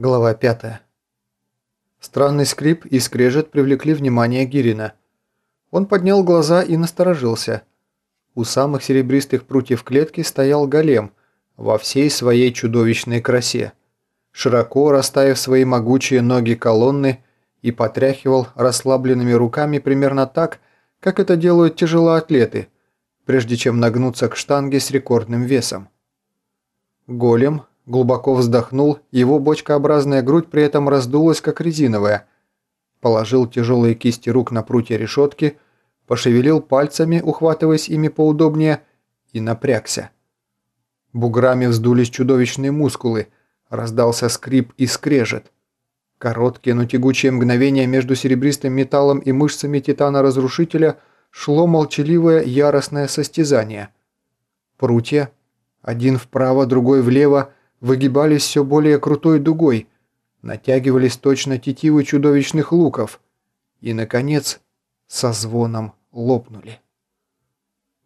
Глава 5. Странный скрип и скрежет привлекли внимание Гирина. Он поднял глаза и насторожился. У самых серебристых прутьев клетки стоял голем во всей своей чудовищной красе, широко расставив свои могучие ноги колонны и потряхивал расслабленными руками примерно так, как это делают тяжелоатлеты, прежде чем нагнуться к штанге с рекордным весом. Голем Глубоко вздохнул, его бочкообразная грудь при этом раздулась, как резиновая. Положил тяжелые кисти рук на прутья решетки, пошевелил пальцами, ухватываясь ими поудобнее, и напрягся. Буграми вздулись чудовищные мускулы, раздался скрип и скрежет. Короткие, но тягучие мгновения между серебристым металлом и мышцами Титана-разрушителя шло молчаливое яростное состязание. Прутья, один вправо, другой влево, выгибались все более крутой дугой, натягивались точно тетивы чудовищных луков и, наконец, со звоном лопнули.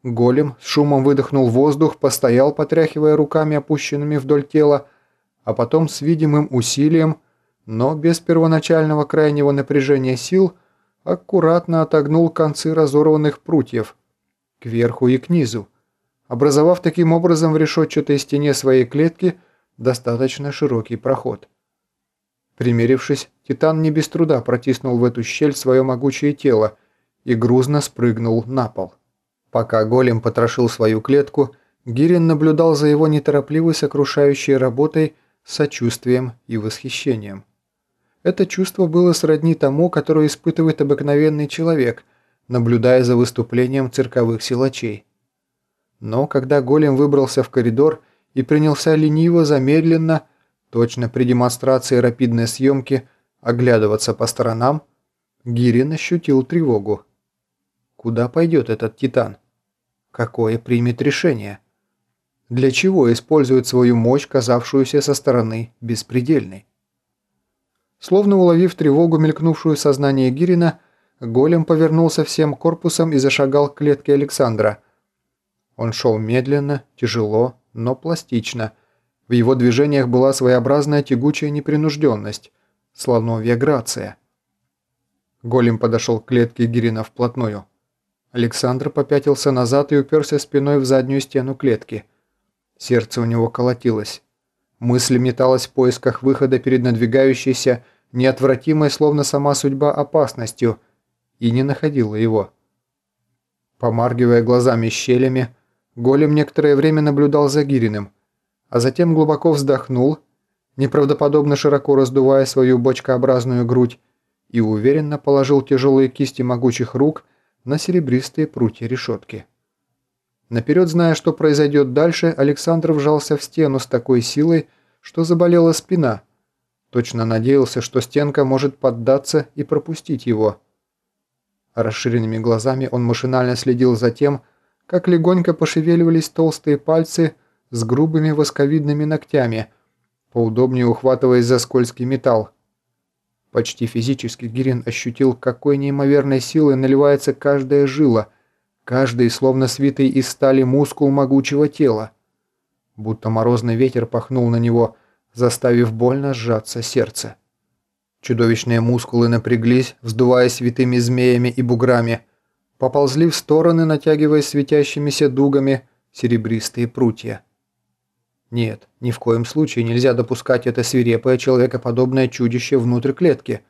Голем с шумом выдохнул воздух, постоял, потряхивая руками, опущенными вдоль тела, а потом с видимым усилием, но без первоначального крайнего напряжения сил, аккуратно отогнул концы разорванных прутьев кверху и к низу, образовав таким образом в решетчатой стене своей клетки – достаточно широкий проход. Примерившись, Титан не без труда протиснул в эту щель свое могучее тело и грузно спрыгнул на пол. Пока голем потрошил свою клетку, Гирин наблюдал за его неторопливой сокрушающей работой с сочувствием и восхищением. Это чувство было сродни тому, которое испытывает обыкновенный человек, наблюдая за выступлением цирковых силачей. Но когда голем выбрался в коридор и принялся лениво, замедленно, точно при демонстрации рапидной съемки, оглядываться по сторонам, Гирин ощутил тревогу. Куда пойдет этот Титан? Какое примет решение? Для чего использует свою мощь, казавшуюся со стороны беспредельной? Словно уловив тревогу, мелькнувшую сознание Гирина, голем повернулся всем корпусом и зашагал к клетке Александра. Он шел медленно, тяжело, но пластично. В его движениях была своеобразная тягучая непринужденность, слоновья грация. Голем подошел к клетке Гирина вплотную. Александр попятился назад и уперся спиной в заднюю стену клетки. Сердце у него колотилось. Мысль металась в поисках выхода перед надвигающейся, неотвратимой, словно сама судьба, опасностью, и не находила его. Помаргивая глазами щелями, Голем некоторое время наблюдал за Гириным, а затем глубоко вздохнул, неправдоподобно широко раздувая свою бочкообразную грудь, и уверенно положил тяжелые кисти могучих рук на серебристые прутья решетки. Наперед зная, что произойдет дальше, Александр вжался в стену с такой силой, что заболела спина. Точно надеялся, что стенка может поддаться и пропустить его. Расширенными глазами он машинально следил за тем, как легонько пошевеливались толстые пальцы с грубыми восковидными ногтями, поудобнее ухватываясь за скользкий металл. Почти физически Гирин ощутил, какой неимоверной силой наливается каждая жила, каждый, словно свитый из стали мускул могучего тела. Будто морозный ветер пахнул на него, заставив больно сжаться сердце. Чудовищные мускулы напряглись, вздуваясь святыми змеями и буграми – поползли в стороны, натягивая светящимися дугами серебристые прутья. Нет, ни в коем случае нельзя допускать это свирепое человекоподобное чудище внутрь клетки.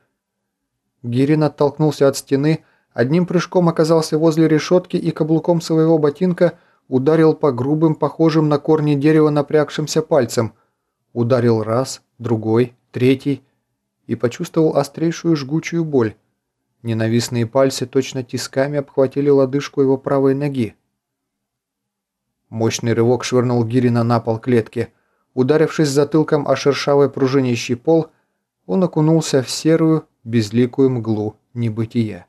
Гирин оттолкнулся от стены, одним прыжком оказался возле решетки и каблуком своего ботинка ударил по грубым, похожим на корни дерева напрягшимся пальцем. Ударил раз, другой, третий и почувствовал острейшую жгучую боль. Ненавистные пальцы точно тисками обхватили лодыжку его правой ноги. Мощный рывок швырнул Гирина на пол клетки. Ударившись затылком о шершавый пружинящий пол, он окунулся в серую, безликую мглу небытия.